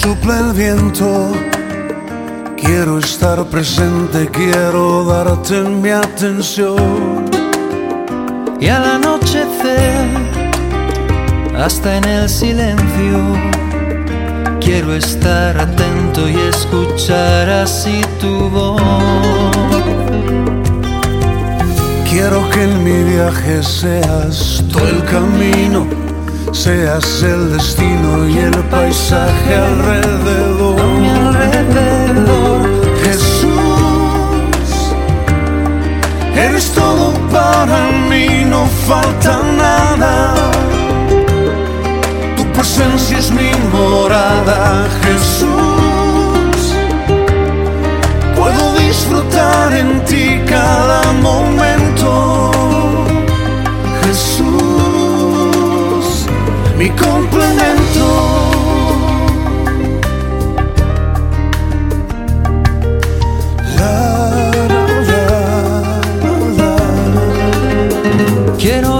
sopla el viento. Quiero estar presente, quiero darte mi atención. Y al anochecer, hasta en el silencio, quiero estar atento y escuchar así tu voz. Quiero que en mi viaje seas tú el camino, seas el destino y el paisaje alrededor. Mi alrededor, Jesús, eres todo para mí, no falta nada. Tu presencia es mi morada, Jesús. Puedo disfrutar en ti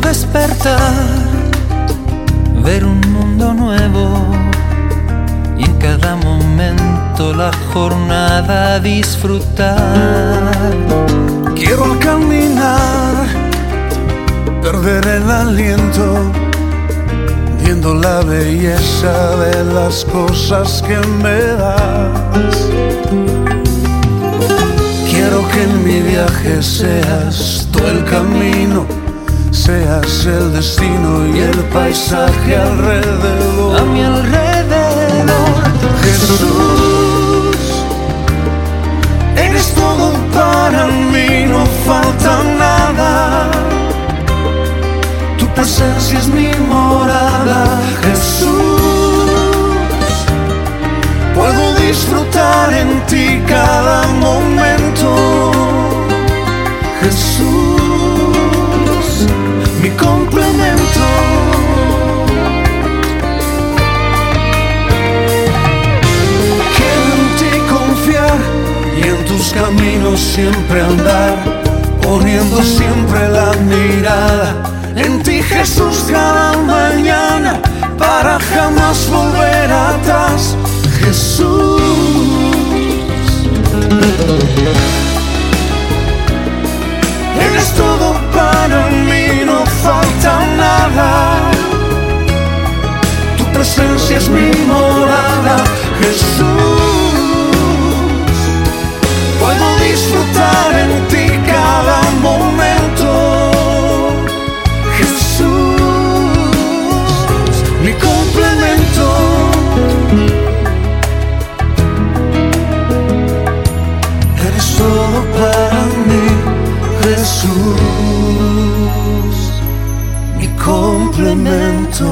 despertar, ver un mundo nuevo y en cada momento la jornada disfrutar. Quiero caminar perder el aliento, viendo la belleza de las cosas que me das. Quiero que en mi viaje seas tú el camino, seas el destino y el paisaje alrededor. A mi alrededor, Jesús, eres todo para mí, no falta nada. Tu presencia es mi morada, caminos siempre andar, poniendo siempre la mirada en ti Jesús cada mañana para jamás volver atrás. Jesús. Mi complemento.